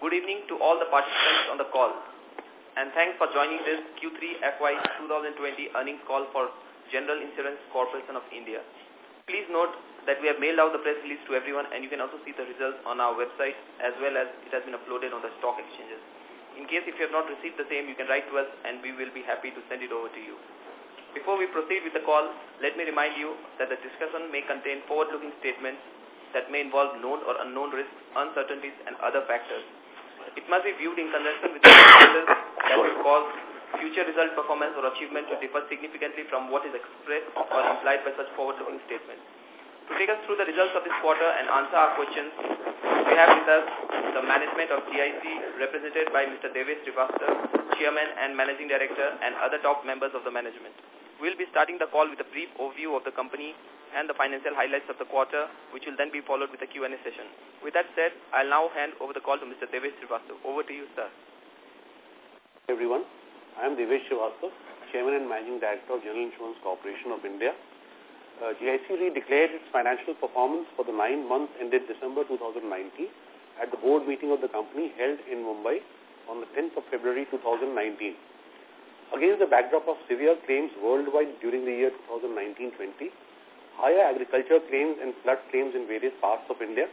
Good evening to all the participants on the call and thanks for joining this Q3 FY 2020 earnings call for General Insurance Corporation of India. Please note that we have mailed out the press release to everyone and you can also see the results on our website as well as it has been uploaded on the stock exchanges. In case if you have not received the same, you can write to us and we will be happy to send it over to you. Before we proceed with the call, let me remind you that the discussion may contain forward-looking statements that may involve known or unknown risks, uncertainties, and other factors. It must be viewed in conjunction with the factors that will cause future result performance or achievement to differ significantly from what is expressed or implied by such forward-looking statements. To take us through the results of this quarter and answer our questions, we have with us the management of GIC represented by Mr. Devesh Srivastava, Chairman and Managing Director and other top members of the management. We'll be starting the call with a brief overview of the company and the financial highlights of the quarter, which will then be followed with a Q&A session. With that said, I'll now hand over the call to Mr. Devesh Srivastava. Over to you, sir. Everyone, I am Devesh Srivastava, Chairman and Managing Director of General Insurance Corporation of India. Uh, GIC declared its financial performance for the nine months ended December 2019 at the board meeting of the company held in Mumbai on the 10th of February 2019. Against the backdrop of severe claims worldwide during the year 2019-20, higher agriculture claims and flood claims in various parts of India.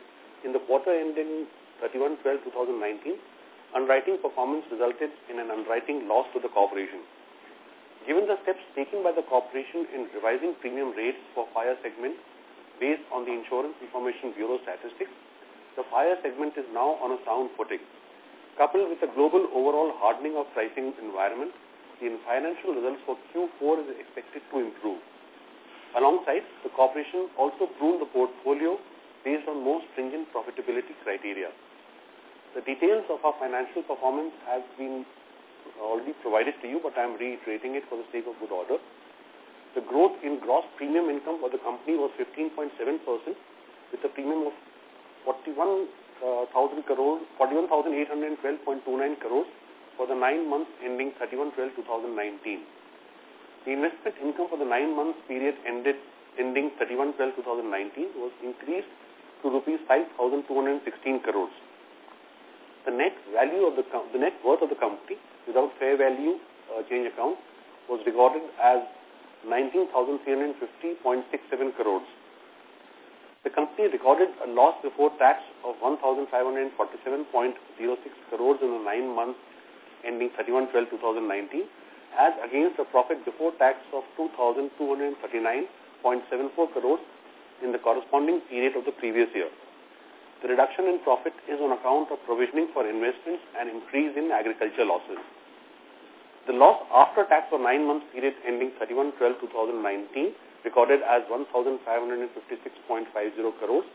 In the quarter ending 31-12-2019, underwriting performance resulted in an underwriting loss to the corporation. Given the steps taken by the corporation in revising premium rates for fire segment based on the Insurance Information Bureau statistics, the fire segment is now on a sound footing. Coupled with the global overall hardening of pricing environment, the financial results for Q4 is expected to improve. Alongside, the corporation also pruned the portfolio based on more stringent profitability criteria. The details of our financial performance have been already provided to you, but I am reiterating it for the sake of good order. The growth in gross premium income for the company was 15.7% with a premium of 41,000 uh, crores, 41,812.29 crores for the nine months ending 31-12-2019. The investment income for the nine months period ended ending 31-12-2019 was increased to rupees 5,216 crores. The net value of the the net worth of the company without fair value uh, change account was recorded as 19,350.67 crores. The company recorded a loss before tax of 1,547.06 crores in the nine months ending 31-12-2019 as against a profit before tax of 2,239.74 crores in the corresponding period of the previous year. The reduction in profit is on account of provisioning for investments and increase in agriculture losses. The loss after tax for nine months period ending 31-12-2019 recorded as 1,556.50 crores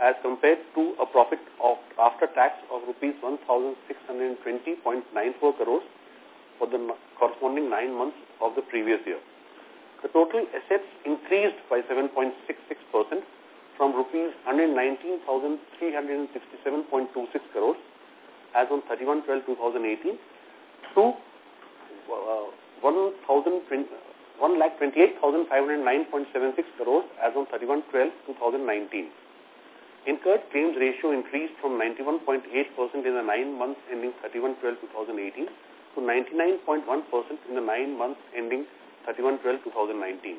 as compared to a profit of after tax of rupees 1,620.94 crores for the corresponding nine months of the previous year. The total assets increased by 7.66% from rupees 119,367.26 crores as on 31-12-2018 to uh, 1,28,509.76 crores as on 31-12-2019. Incurred claims ratio increased from 91.8% in the nine months ending 31-12-2018 to 99.1% in the nine months ending 31-12-2019.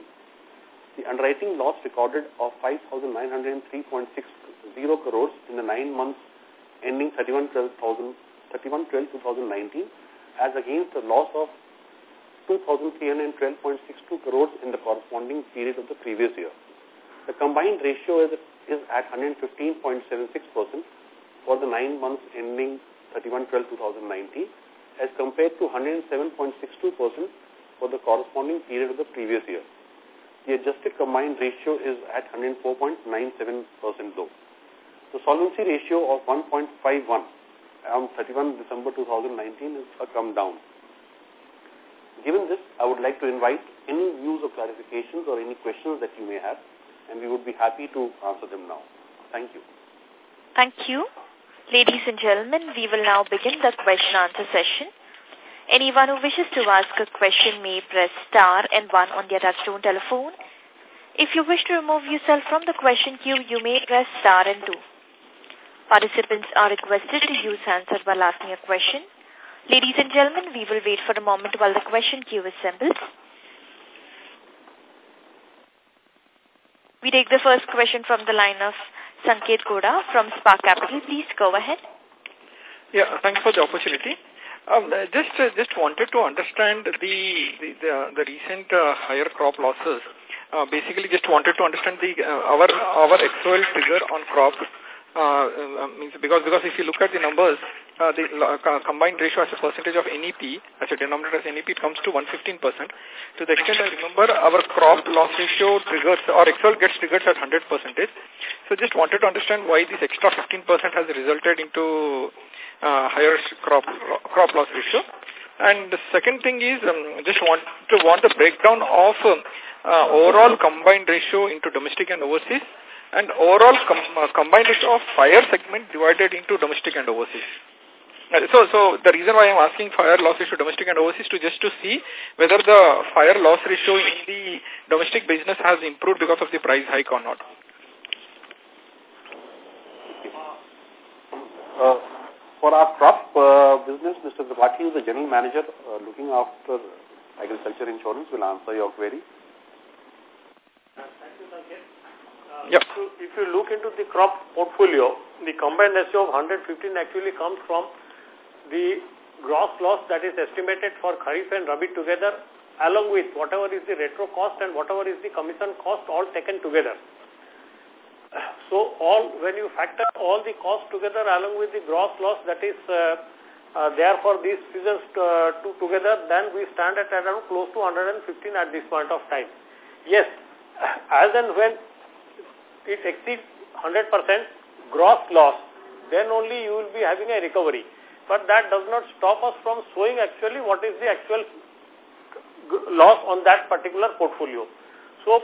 The underwriting loss recorded of 5,903.60 crores in the nine months ending 31-12-2019 as against a loss of 2,312.62 crores in the corresponding period of the previous year. The combined ratio is, is at 115.76% for the nine months ending 31-12-2019 as compared to 107.62% for the corresponding period of the previous year. The adjusted combined ratio is at 104.97% though. The solvency ratio of 1.51 on 31 December 2019 is a come down. Given this, I would like to invite any views or clarifications or any questions that you may have, and we would be happy to answer them now. Thank you. Thank you. Ladies and gentlemen, we will now begin the question answer session. Anyone who wishes to ask a question may press star and one on their touchtone telephone. If you wish to remove yourself from the question queue, you may press star and two. Participants are requested to use answer while asking a question. Ladies and gentlemen, we will wait for a moment while the question queue assembles. We take the first question from the line of Sanket Godha from Spark Capital. Please go ahead. Yeah, thanks for the opportunity. Um, just uh, just wanted to understand the the, the, the recent uh, higher crop losses. Uh, basically, just wanted to understand the uh, our our XOL figure on crop. Uh, uh, means because because if you look at the numbers, uh, the uh, combined ratio as a percentage of NEP, as a denominator as NEP, it comes to 115%. To the extent I remember, our crop loss ratio triggers, or XOL gets triggered at 100%. So just wanted to understand why this extra 15% has resulted into uh, higher crop, crop loss ratio. And the second thing is, um, just want to want the breakdown of um, uh, overall combined ratio into domestic and overseas and overall com uh, combined ratio of fire segment divided into domestic and overseas. Uh, so, so the reason why I'm asking fire loss ratio domestic and overseas to just to see whether the fire loss ratio in the domestic business has improved because of the price hike or not. Uh, for our crop uh, business, Mr. Tripathi, the general manager uh, looking after agriculture insurance, will answer your query. Yep. So if you look into the crop portfolio, the combined ratio of 115 actually comes from the gross loss that is estimated for Kharif and Rabi together along with whatever is the retro cost and whatever is the commission cost all taken together. So all when you factor all the costs together along with the gross loss that is uh, uh, there for these seasons uh, to together, then we stand at around close to 115 at this point of time. Yes, as and when it exceeds 100% gross loss, then only you will be having a recovery. But that does not stop us from showing actually what is the actual loss on that particular portfolio. So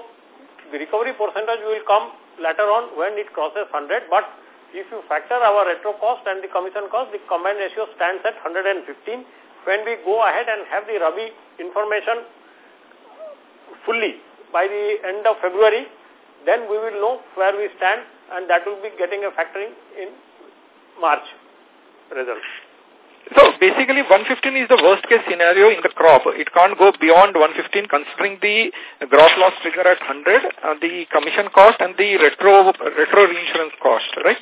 the recovery percentage will come later on when it crosses 100, but if you factor our retro cost and the commission cost, the combined ratio stands at 115. When we go ahead and have the Rabi information fully by the end of February, then we will know where we stand and that will be getting a factoring in March results. So basically 115 is the worst case scenario in the crop. It can't go beyond 115 considering the gross loss trigger at 100, uh, the commission cost and the retro retro reinsurance cost, right?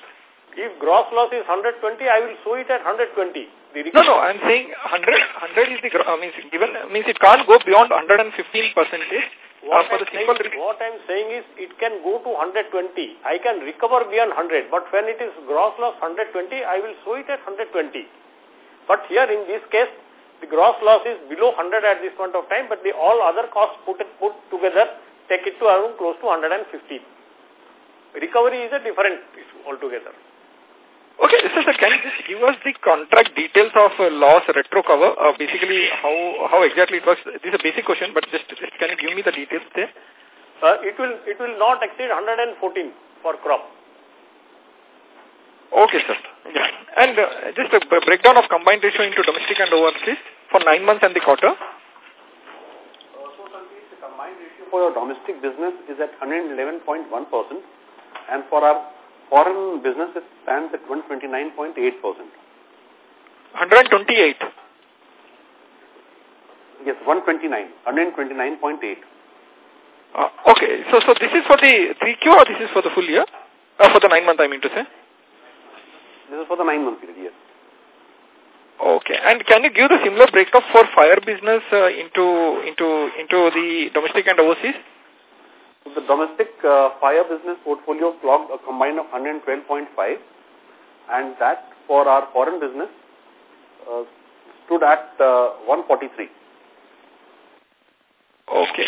If gross loss is 120, I will show it at 120. no, no, I'm saying 100, 100 is the, uh, means given, means it can't go beyond 115 percentage. What, uh, I'm saying, what I'm saying is it can go to 120. I can recover beyond 100, but when it is gross loss 120, I will show it at 120. But here in this case, the gross loss is below 100 at this point of time, but the all other costs put, it, put together take it to around close to 150. Recovery is a different issue altogether. Okay, so sir, can you just give us the contract details of uh, loss retro cover? Uh, basically, how how exactly it works? This is a basic question, but just, just can you give me the details there? Uh, it will it will not exceed 114 for crop. Okay, sir. Yeah. And uh, just a breakdown of combined ratio into domestic and overseas for nine months and the quarter. So, the combined for our domestic business is at 111.1% and for our Foreign business it stands at 129.8%. 128? Yes, 129. 129.8. Uh, okay, so so this is for the 3Q or this is for the full year? Uh, for the nine month, I mean to say? This is for the nine month period, yes. Okay, and can you give the similar breakup for fire business uh, into into into the domestic and overseas? the domestic uh, fire business portfolio clocked a combined of 112.5 and that for our foreign business uh, stood at uh, 143. Okay,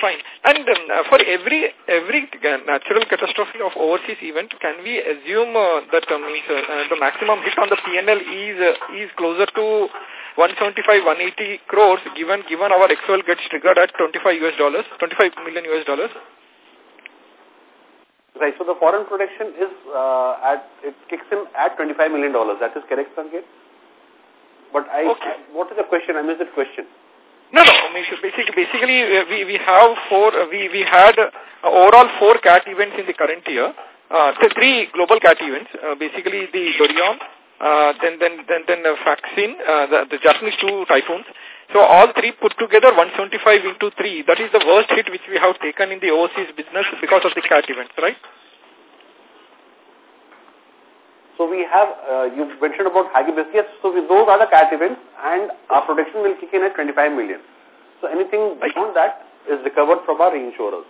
fine. And um, for every every natural catastrophe of overseas event, can we assume uh, that uh, means, uh, the maximum hit on the PNL is uh, is closer to 175, 180 crores given given our XOL gets triggered at 25 US dollars, 25 million US dollars? Right. So the foreign protection is uh, at it kicks in at 25 million dollars. That is correct, Sanket. But I, okay. what is the question? I missed the question. No, no. I mean, basically, basically, we we have four. We we had uh, overall four cat events in the current year. uh, the three global cat events, uh, basically the Dorian, uh, then then then then the Faxai, uh, the, the Japanese two typhoons. So all three put together 175 into 3. That is the worst hit which we have taken in the overseas business because of the cat events, right? So we have, uh, you mentioned about Hagibis. Yes, so we, those are the cat events and our protection will kick in at 25 million. So anything beyond that is recovered from our reinsurers.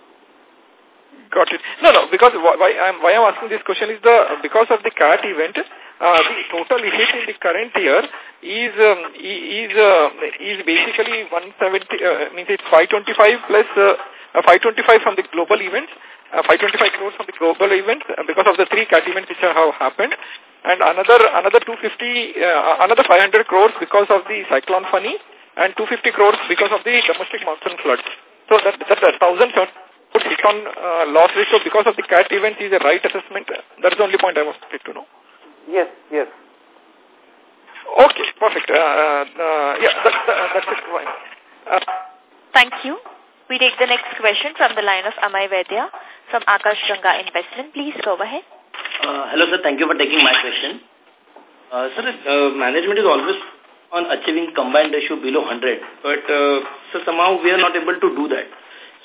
Got it. No, no, because why I'm, why I'm asking this question is the, because of the cat event, uh, the total hit in the current year is, um, is, uh, is basically 170, uh, means it's 525 plus, uh, 525 from the global events uh, 525 crores from the global event uh, because of the three cat events which have happened and another another 250 uh, another 500 crores because of the cyclone Fani and 250 crores because of the domestic monsoon floods. So that that, that thousand put hit on uh, loss ratio because of the cat event is a right assessment. That is the only point I wanted to know. Yes, yes. Okay, perfect. Uh, uh, yeah, that, that, that's it. Fine. Uh, Thank you. We take the next question from the line of Amay Vedya from Akash Ganga Investment. Please go ahead. Uh, hello, sir. Thank you for taking my question. Uh, sir, uh, management is always on achieving combined ratio below 100, but uh, so somehow we are not able to do that.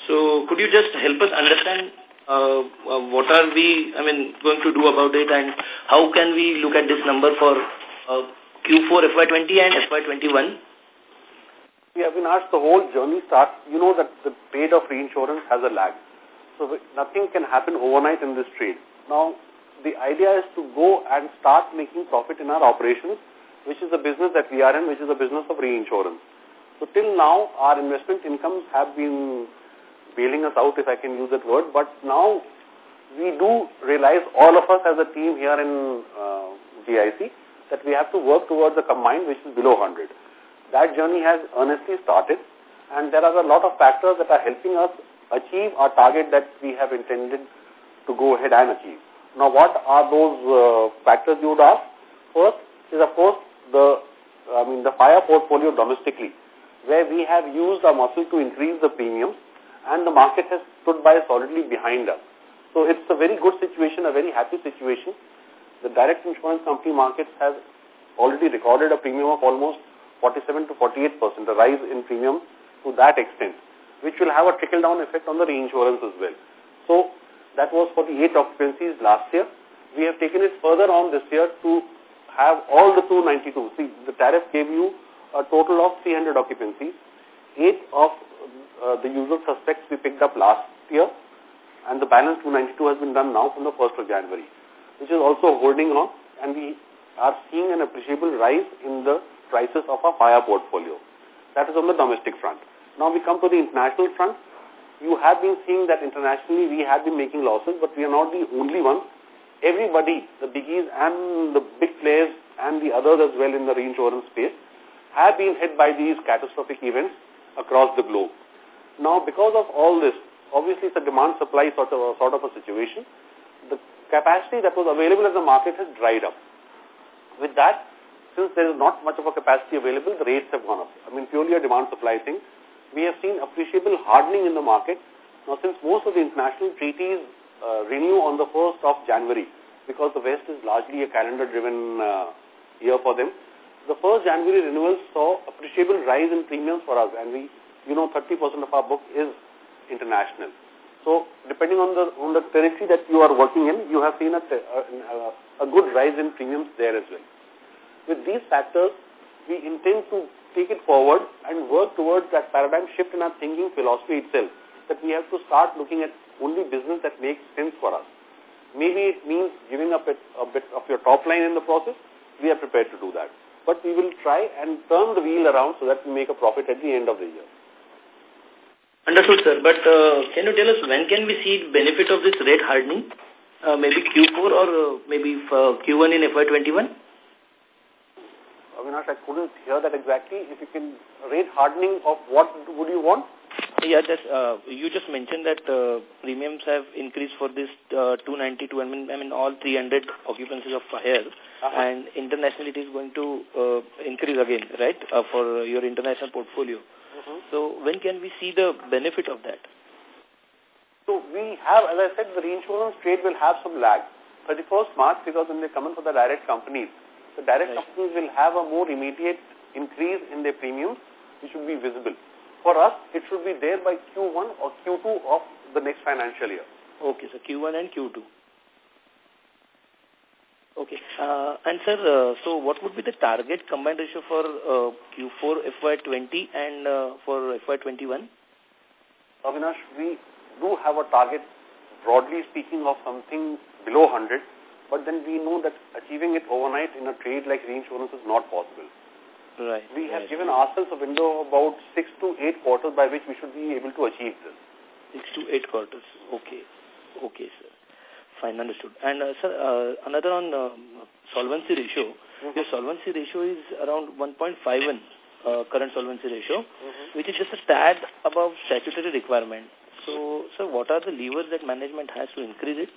So could you just help us understand uh, uh, what are we, I mean, going to do about it and how can we look at this number for uh, Q4 FY20 and FY21? We have been asked the whole journey starts, you know that the trade of reinsurance has a lag. So nothing can happen overnight in this trade. Now, the idea is to go and start making profit in our operations, which is the business that we are in, which is the business of reinsurance. So till now, our investment incomes have been bailing us out, if I can use that word, but now we do realize, all of us as a team here in uh, GIC, that we have to work towards a combined which is below 100. That journey has earnestly started, and there are a lot of factors that are helping us achieve our target that we have intended to go ahead and achieve. Now, what are those uh, factors you would ask? First is, of course, the I mean the fire portfolio domestically, where we have used our muscle to increase the premiums, and the market has stood by solidly behind us. So it's a very good situation, a very happy situation. The direct insurance company market has already recorded a premium of almost 47 to 48 percent, a rise in premium to that extent which will have a trickle-down effect on the reinsurance as well. So that was for the eight occupancies last year. We have taken it further on this year to have all the 292. See, the tariff gave you a total of 300 occupancies. Eight of uh, the usual suspects we picked up last year, and the balance 292 has been done now from the 1st of January, which is also holding on, and we are seeing an appreciable rise in the prices of our fire portfolio. That is on the domestic front. Now we come to the international front. You have been seeing that internationally we have been making losses, but we are not the only ones. Everybody, the biggies and the big players and the others as well in the reinsurance space, have been hit by these catastrophic events across the globe. Now, because of all this, obviously it's a demand-supply sort of, a, sort of a situation. The capacity that was available in the market has dried up. With that, since there is not much of a capacity available, the rates have gone up. I mean, purely a demand-supply thing we have seen appreciable hardening in the market. Now, since most of the international treaties uh, renew on the 1st of January, because the West is largely a calendar-driven uh, year for them, the 1st January renewals saw appreciable rise in premiums for us, and we, you know, 30% of our book is international. So, depending on the on the territory that you are working in, you have seen a, a, a good rise in premiums there as well. With these factors, we intend to take it forward and work towards that paradigm shift in our thinking philosophy itself, that we have to start looking at only business that makes sense for us. Maybe it means giving up a, bit of your top line in the process. We are prepared to do that. But we will try and turn the wheel around so that we make a profit at the end of the year. Understood, sir. But uh, can you tell us when can we see the benefit of this rate hardening? Uh, maybe Q4 or uh, maybe Q1 in FY21? Avinash, I couldn't hear that exactly. If you can rate hardening of what would you want? Yeah, just uh, you just mentioned that uh, premiums have increased for this uh, 292. I mean, I mean all 300 occupancies of fire, -huh. and internationally it is going to uh, increase again, right? Uh, for your international portfolio. -huh. So when can we see the benefit of that? So we have, as I said, the reinsurance trade will have some lag. 31st March, because when they come in for the direct companies, the direct right. companies will have a more immediate increase in their premiums, which will be visible. For us, it should be there by Q1 or Q2 of the next financial year. Okay, so Q1 and Q2. Okay. Uh, and sir, uh, so what would be the target combined ratio for uh, Q4 FY20 and uh, for FY21? Avinash, we do have a target, broadly speaking, of something below 100, but then we know that achieving it overnight in a trade like reinsurance is not possible. Right. We have right. given ourselves a window of about six to eight quarters by which we should be able to achieve this. Six to eight quarters. Okay. Okay, sir. Fine, understood. And, uh, sir, uh, another on um, solvency ratio. Mm -hmm. Your solvency ratio is around 1.51, uh, current solvency ratio, mm -hmm. which is just a tad above statutory requirement. So, sir, what are the levers that management has to increase it?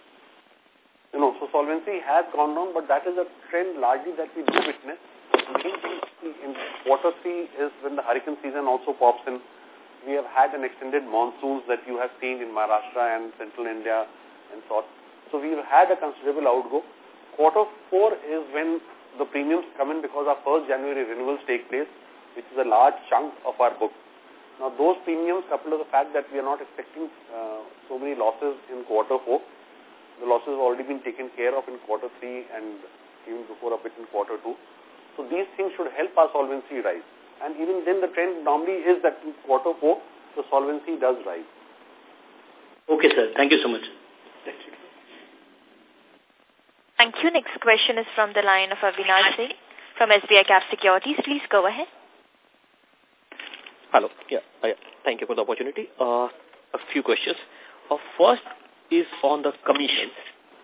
You know, so solvency has gone down, but that is a trend largely that we do witness. In quarter three is when the hurricane season also pops in. We have had an extended monsoons that you have seen in Maharashtra and central India and so on. So we've had a considerable outgo. Quarter four is when the premiums come in because our first January renewals take place, which is a large chunk of our book. Now those premiums, coupled with the fact that we are not expecting uh, so many losses in quarter four, the losses have already been taken care of in quarter three and even before a bit in quarter two. So these things should help our solvency rise. And even then the trend normally is that in quarter four, the solvency does rise. Okay, sir. Thank you so much. Thank you. Next question is from the line of Avinash Singh from SBI Cap Securities. Please go ahead. Hello. Yeah. Uh, thank you for the opportunity. Uh, a few questions. Uh, first is on the commissions.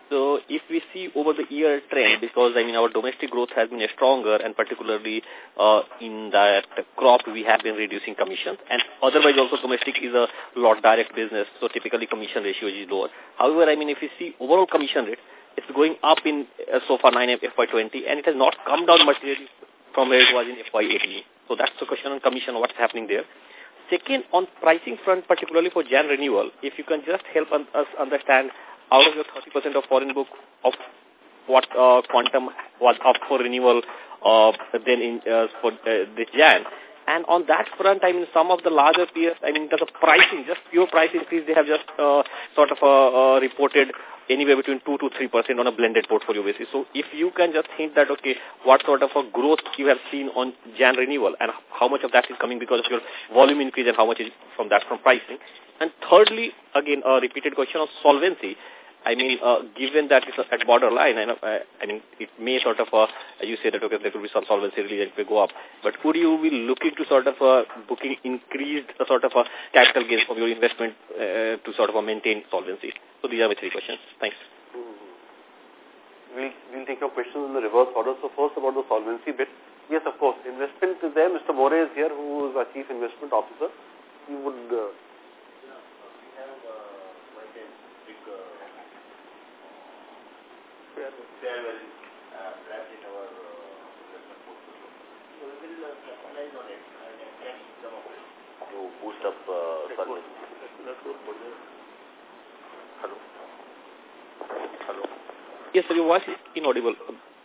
So if we see over the year trend, because I mean our domestic growth has been stronger and particularly uh, in that crop we have been reducing commissions and otherwise also domestic is a lot direct business so typically commission ratio is lower. However, I mean if you see overall commission rate, it's going up in uh, so far 9 FY20 and it has not come down materially from where it was in FY18. So that's the question on commission, what's happening there. Second, on pricing front, particularly for Jan renewal, if you can just help us understand out of your 30% of foreign book of what uh, quantum was up for renewal uh, then in uh, for uh, this Jan. And on that front, I mean, some of the larger peers, I mean, of pricing, just pure price increase, they have just uh, sort of uh, uh, reported anywhere between 2 to 3% on a blended portfolio basis. So if you can just think that, okay, what sort of a growth you have seen on Jan renewal and how much of that is coming because of your volume increase and how much is from that from pricing. And thirdly, again, a repeated question of solvency. I mean, uh, given that it's at borderline, I, know, uh, I mean, it may sort of, uh, you say that, okay, there could be some solvency release it may go up. But would you be looking to sort of uh, booking increased uh, sort of a capital gains from your investment uh, to sort of uh, maintain solvency? So these are my three questions. Thanks. Mm -hmm. We'll, we'll take your questions in the reverse order. So first about the solvency bit. Yes, of course, investment is there. Mr. More is here, who is our Chief Investment Officer. He would uh, fair value uh, trapped in our investment portfolio. So we will capitalize on it and encash some of it to boost up uh, solvency. Hello. Hello. Yes, sir, your voice is inaudible.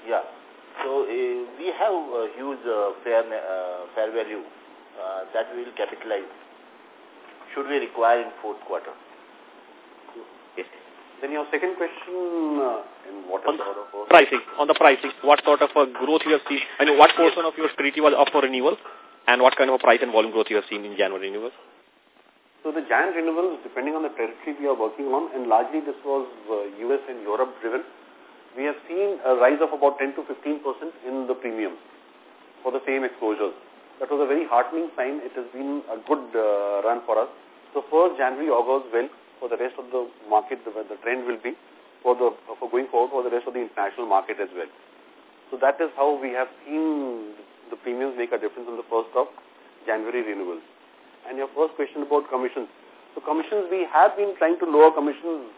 Yeah. So uh, we have a huge uh, fair uh, fair value uh, that we will capitalize. Should we require in fourth quarter? Then your second question, uh, in what on sort of pricing, on the pricing, what sort of a growth you have seen? I mean, what portion of your treaty was up for renewal, and what kind of a price and volume growth you have seen in January renewals? So the Jan renewals, depending on the territory we are working on, and largely this was uh, US and Europe driven, we have seen a rise of about 10 to 15 percent in the premiums for the same exposures. That was a very heartening sign. It has been a good uh, run for us. So first January augurs well for the rest of the market, the, the trend will be for the for going forward for the rest of the international market as well. So that is how we have seen the premiums make a difference on the first of January renewals. And your first question about commissions. So commissions, we have been trying to lower commissions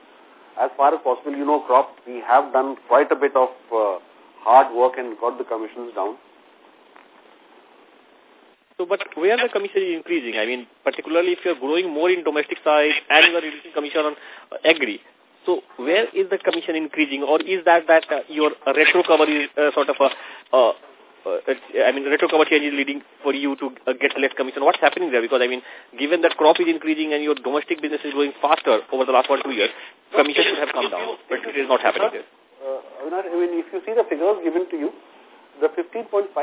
as far as possible. You know, crop, we have done quite a bit of uh, hard work and got the commissions down. So, but where the commission is increasing? I mean, particularly if you're growing more in domestic side and you are reducing commission on agri. So, where is the commission increasing, or is that that uh, your retro cover is uh, sort of a, uh, uh, I mean, retro cover change is leading for you to uh, get less commission? What's happening there? Because I mean, given that crop is increasing and your domestic business is growing faster over the last one two years, commission should have come down, but it is not happening there. Uh, I mean, if you see the figures given to you, the 15.5%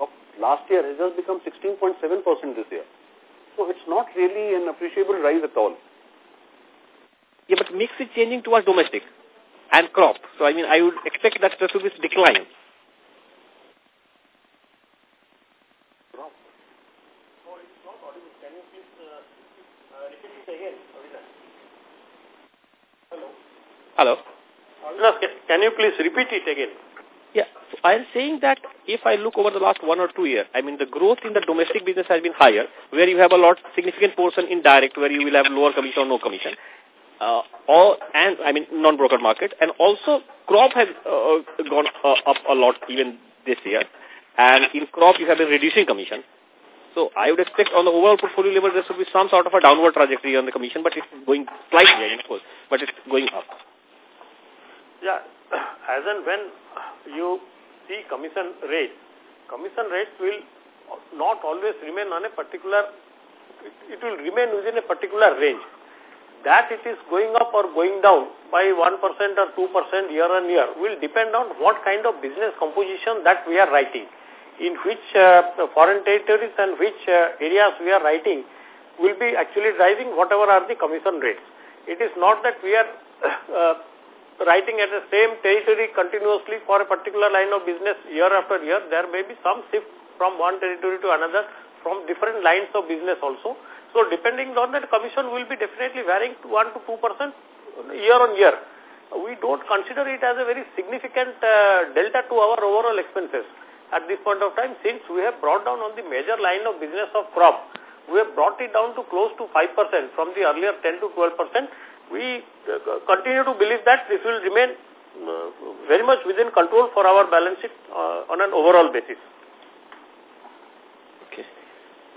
of last year has just become 16.7% this year. So it's not really an appreciable rise at all. Yeah, but mix is changing towards domestic and crop. So, I mean, I would expect that there should be decline. Uh, uh, Hello? Can you please repeat it again? Yeah, so I am saying that if I look over the last one or two years, I mean the growth in the domestic business has been higher, where you have a lot significant portion in direct, where you will have lower commission or no commission, uh, or and I mean non-broker market, and also crop has uh, gone uh, up a lot even this year, and in crop you have been reducing commission. So I would expect on the overall portfolio level there should be some sort of a downward trajectory on the commission, but it's going slightly, of course, but it's going up. Yeah, as and when you see commission rates, commission rates will not always remain on a particular, it, will remain within a particular range. That it is going up or going down by 1% or 2% year on year will depend on what kind of business composition that we are writing. In which uh, foreign territories and which uh, areas we are writing will be actually driving whatever are the commission rates. It is not that we are uh, writing at the same territory continuously for a particular line of business year after year, there may be some shift from one territory to another from different lines of business also. So depending on that, commission will be definitely varying to 1 to 2% year on year. We don't consider it as a very significant uh, delta to our overall expenses at this point of time since we have brought down on the major line of business of crop. We have brought it down to close to 5% from the earlier 10 to 12% we uh, continue to believe that this will remain uh, very much within control for our balance sheet uh, on an overall basis. Okay.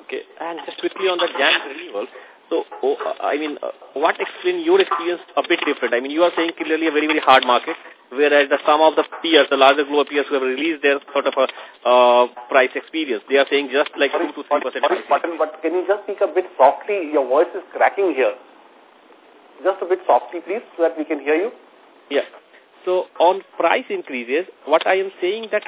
Okay. And just quickly on the Jan renewal, so, oh, I mean, uh, what explain your experience a bit different? I mean, you are saying clearly a very, very hard market, whereas the some of the peers, the larger global peers who have released their sort of a uh, price experience, they are saying just like 2 to 3 percent. But, but can you just speak a bit softly? Your voice is cracking here. Just a bit softly, please, so that we can hear you. Yeah. So on price increases, what I am saying that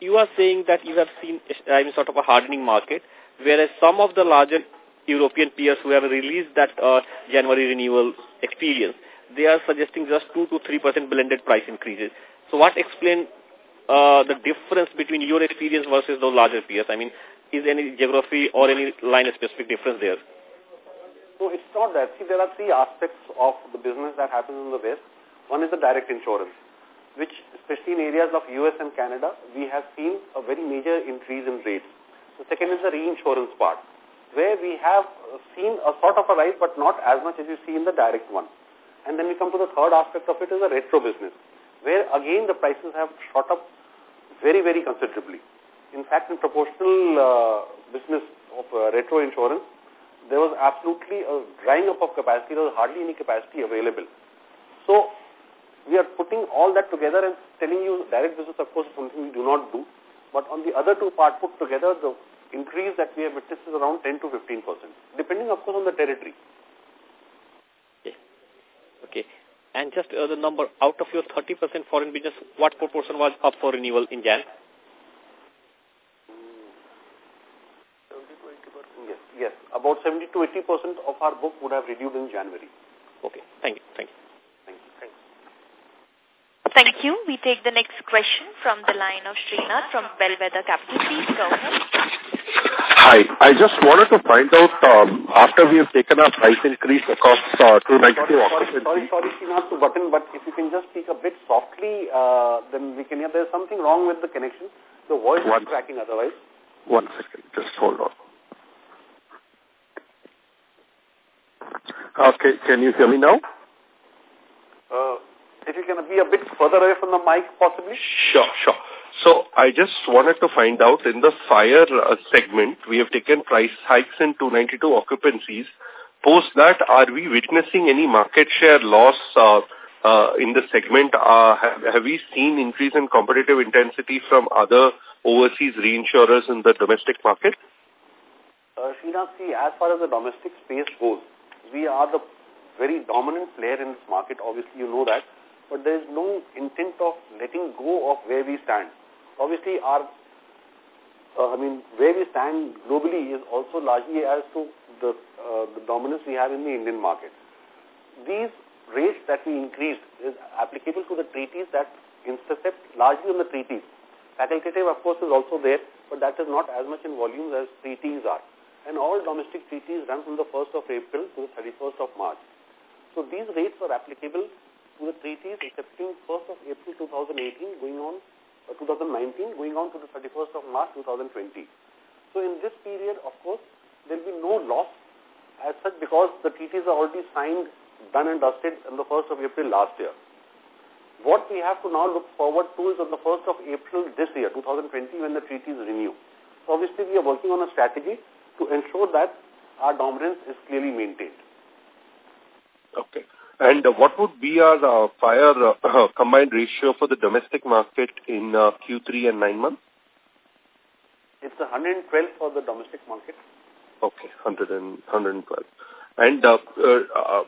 you are saying that you have seen I mean, sort of a hardening market, whereas some of the larger European peers who have released that uh, January renewal experience, they are suggesting just 2 to 3% blended price increases. So what explain uh, the difference between your experience versus those larger peers? I mean, is any geography or any line-specific difference there? So it's not that. See, there are three aspects of the business that happens in the West. One is the direct insurance, which especially in areas of US and Canada, we have seen a very major increase in rates. The second is the reinsurance part, where we have seen a sort of a rise, but not as much as you see in the direct one. And then we come to the third aspect of it is the retro business, where again the prices have shot up very, very considerably. In fact, in proportional uh, business of uh, retro insurance, there was absolutely a drying up of capacity. There was hardly any capacity available. So we are putting all that together and telling you direct business, of course, is something we do not do. But on the other two part put together, the increase that we have witnessed is around 10 to 15 percent, depending, of course, on the territory. Okay. Okay. And just uh, the number, out of your 30% foreign business, what proportion was up for renewal in Jan? Yes, about 70 to 80 percent of our book would have renewed in January. Okay, thank you, thank you. Thank you. Thanks. Thank you. We take the next question from the line of Srinath from Bellwether Capital. Please go ahead. Hi. I just wanted to find out, um, after we have taken our price increase across uh, to negative sorry, sorry, sorry, sorry, Srinath, to button, but if you can just speak a bit softly, uh, then we can hear. There's something wrong with the connection. The voice One. is cracking otherwise. One second, just hold on. Okay, can you hear me now? Uh, If you can be a bit further away from the mic, possibly. Sure, sure. So I just wanted to find out in the fire uh, segment, we have taken price hikes in 292 occupancies. Post that, are we witnessing any market share loss uh, uh, in the segment? Uh, have, have we seen increase in competitive intensity from other overseas reinsurers in the domestic market? Uh, Srinath, see, as far as the domestic space goes, we are the very dominant player in this market. Obviously, you know that. But there is no intent of letting go of where we stand. Obviously, our, uh, I mean, where we stand globally is also largely as to the, uh, the dominance we have in the Indian market. These rates that we increased is applicable to the treaties that intercept largely on the treaties. Facultative, of course, is also there, but that is not as much in volumes as treaties are. And all domestic treaties run from the 1st of April to the 31st of March. So these rates are applicable to the treaties excepting 1st of April 2018 going on, uh, 2019 going on to the 31st of March 2020. So in this period, of course, there will be no loss as such because the treaties are already signed, done and dusted on the 1st of April last year. What we have to now look forward to is on the 1st of April this year, 2020, when the treaties renew. So obviously we are working on a strategy to ensure that our dominance is clearly maintained. Okay. And uh, what would be our uh, fire uh, combined ratio for the domestic market in uh, Q3 and nine months? It's 112 for the domestic market. Okay, 100 and, 112. And uh, uh, uh,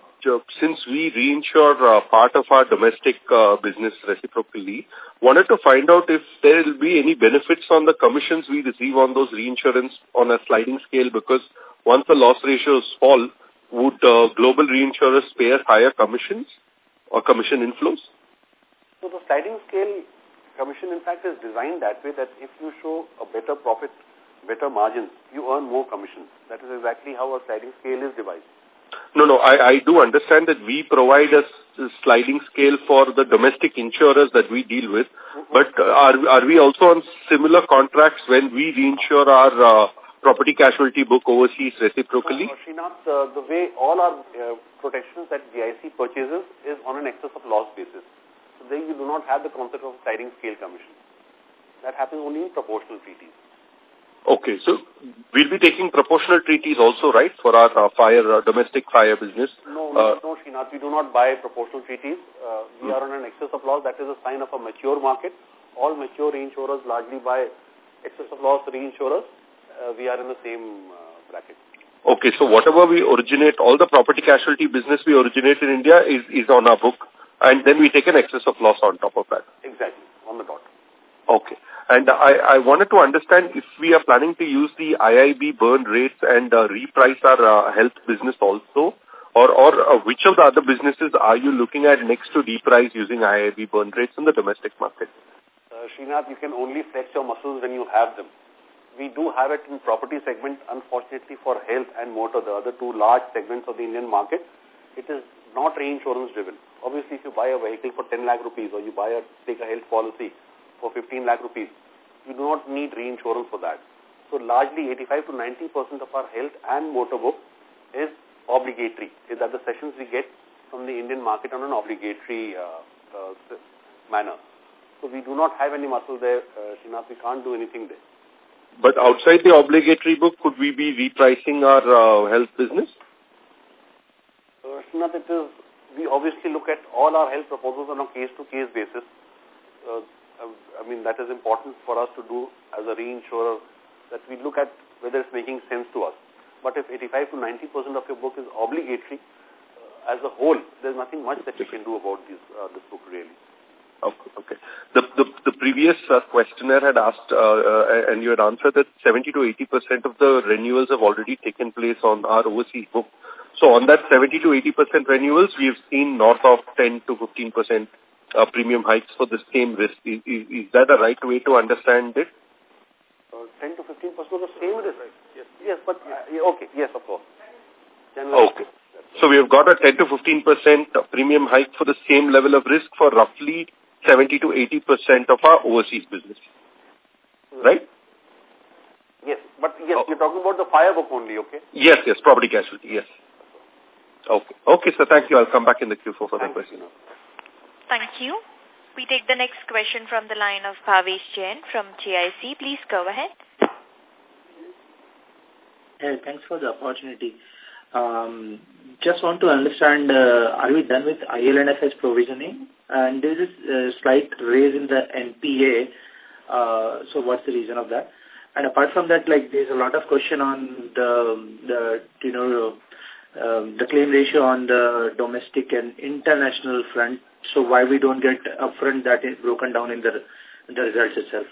since we reinsure uh, part of our domestic uh, business reciprocally, wanted to find out if there will be any benefits on the commissions we receive on those reinsurance on a sliding scale because once the loss ratios fall, would uh, global reinsurers pay higher commissions or commission inflows? So the sliding scale commission, in fact, is designed that way that if you show a better profit, better margins, you earn more commissions. That is exactly how a sliding scale is devised. No, no, I, I do understand that we provide a sliding scale for the domestic insurers that we deal with, mm -hmm. but uh, are, are we also on similar contracts when we reinsure our uh, property casualty book overseas reciprocally? Uh, Srinath, uh, the way all our uh, protections that GIC purchases is on an excess of loss basis. So there you do not have the concept of sliding scale commission. That happens only in proportional treaties. Okay, so we'll be taking proportional treaties also, right, for our uh, fire, uh, domestic fire business? No, no, uh, no, Srinath, we do not buy proportional treaties. Uh, we hmm. are on an excess of loss. That is a sign of a mature market. All mature reinsurers largely buy excess of loss reinsurers. Uh, we are in the same uh, bracket. Okay, so whatever we originate, all the property casualty business we originate in India is, is on our book, and then we take an excess of loss on top of that. Exactly, on the dot. Okay. And I, I wanted to understand if we are planning to use the IIB burn rates and uh, reprice our uh, health business also, or, or uh, which of the other businesses are you looking at next to reprice using IIB burn rates in the domestic market? Uh, Srinath, you can only flex your muscles when you have them. We do have it in property segment, unfortunately for health and motor, the other two large segments of the Indian market. It is not reinsurance driven. Obviously, if you buy a vehicle for 10 lakh rupees or you buy a, take a health policy for 15 lakh rupees, you do not need reinsurance for that. So largely 85 to 90% of our health and motor book is obligatory, is that the cessions we get from the Indian market on an obligatory uh, uh, manner. So we do not have any muscle there, uh, Srinath, we can't do anything there. But outside the obligatory book, could we be repricing our uh, health business? Uh, Srinath, it is, we obviously look at all our health proposals on a case-to-case -case basis. Uh, I mean, that is important for us to do as a reinsurer, that we look at whether it's making sense to us. But if 85 to 90% of your book is obligatory, uh, as a whole, there's nothing much that you can do about this, uh, this book really. Okay. okay. The, the, the previous uh, questioner had asked, uh, uh, and you had answered that 70 to 80% of the renewals have already taken place on our overseas book. So on that 70 to 80% renewals, we have seen north of 10 to 15% uh, premium hikes for the same risk. Is, is, is that a right way to understand it? Uh, 10 to 15 percent of the same risk. Yes, yes but uh, okay, yes, of course. Generally, okay. So we have got a 10 to 15 percent premium hike for the same level of risk for roughly 70 to 80 percent of our overseas business. Right? Yes, but yes, oh. you're talking about the fire book only, okay? Yes, yes, property casualty, yes. Okay. Okay, sir, thank you. I'll come back in the queue for further questions. Thank you. We take the next question from the line of Bhavesh Jain from GIC. Please go ahead. Hey, thanks for the opportunity. Um, just want to understand, uh, are we done with IL&FS provisioning? And there is a slight raise in the NPA. Uh, so what's the reason of that? And apart from that, like there's a lot of question on the, the you know, the claim ratio on the domestic and international front. So why we don't get upfront that is broken down in the, in the results itself?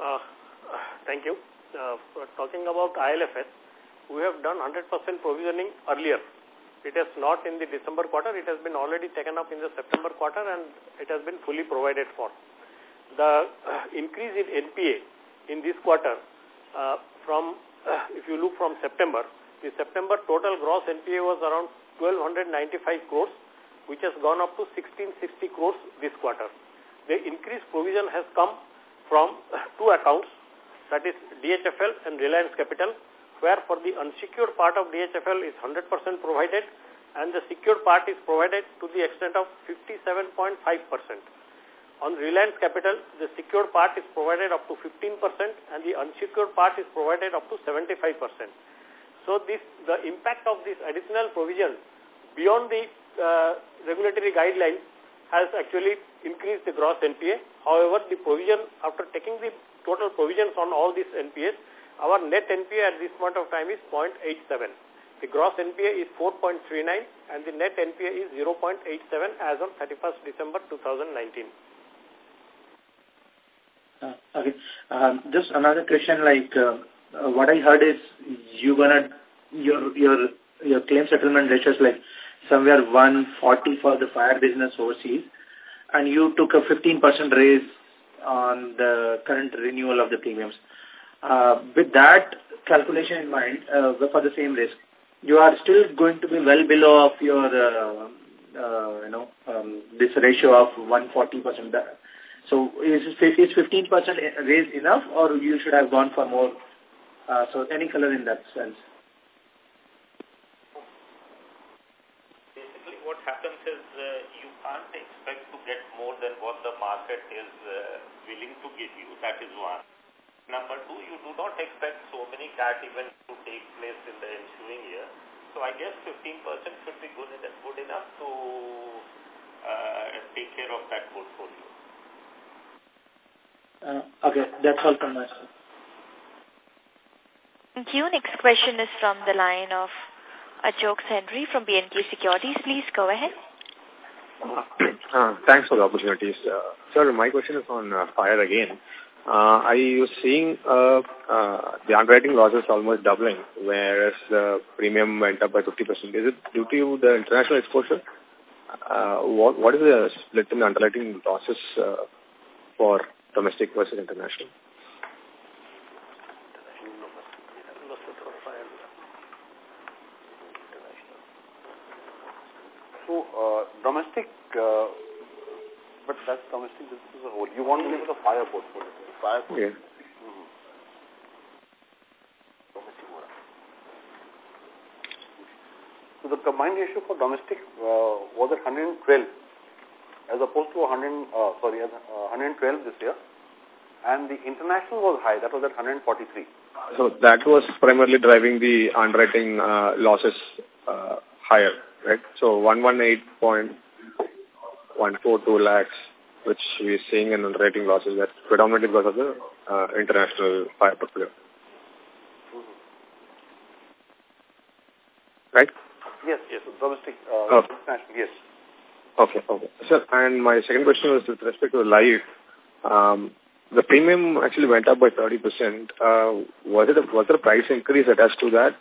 Uh, thank you. Uh, talking about IL&FS, we have done 100% provisioning earlier. It is not in the December quarter. It has been already taken up in the September quarter and it has been fully provided for. The uh, increase in NPA in this quarter uh, from, uh, if you look from September, the September total gross NPA was around 1295 crores, which has gone up to 1660 crores this quarter. The increased provision has come from two accounts, that is DHFL and Reliance Capital, where for the unsecured part of DHFL is 100% provided and the secured part is provided to the extent of 57.5%. On Reliance Capital, the secured part is provided up to 15% and the unsecured part is provided up to 75%. So this the impact of this additional provision beyond the uh, regulatory guidelines has actually increased the gross NPA. However, the provision, after taking the total provisions on all these NPAs, our net NPA at this point of time is 0.87. The gross NPA is 4.39 and the net NPA is 0.87 as of 31st December 2019. Uh, okay. Um, just another question like uh, uh, what I heard is you gonna your your your claim settlement ratio is like somewhere 140 for the fire business overseas and you took a 15% raise on the current renewal of the premiums. Uh, with that calculation in mind, uh, for the same risk, you are still going to be well below of your, uh, uh, you know, um, this ratio of 140%. So is, is 15% raise enough or you should have gone for more? Uh, so any color in that sense? Basically what happens is uh, you can't expect to get more than what the market is uh, willing to give you. That is one. Number two, you do not expect so many CAT events to take place in the ensuing year. So I guess 15% should be good, good enough to uh, take care of that portfolio. Uh, okay, that's all from my side. Thank you. Next question is from the line of Ajok Henry from B&K Securities. Please go ahead. Uh, thanks for the opportunities. Uh, sir, my question is on uh, fire again. Uh, I was seeing uh, uh, the underwriting losses almost doubling, whereas the premium went up by 50%. Is it due to the international exposure? Uh, what, what is the split in underwriting losses uh, for domestic versus international? So, uh, domestic, uh, but that's domestic, this is a whole. You want to give it a fire portfolio. Fire Yeah. Mm -hmm. So the combined ratio for domestic uh, was at 112 as opposed to 100, uh, sorry, as, uh, 112 this year. And the international was high, that was at 143. So that was primarily driving the underwriting uh, losses uh, higher, right? So 118.142 lakhs, which we are seeing in underwriting losses, that's predominantly because of the uh, international fire portfolio. Right? Yes, yes, domestic, uh, Oh. international, yes. Okay, okay. Sir, and my second question was with respect to the life. Um, the premium actually went up by 30%. Uh, was it a, was there a price increase attached to that?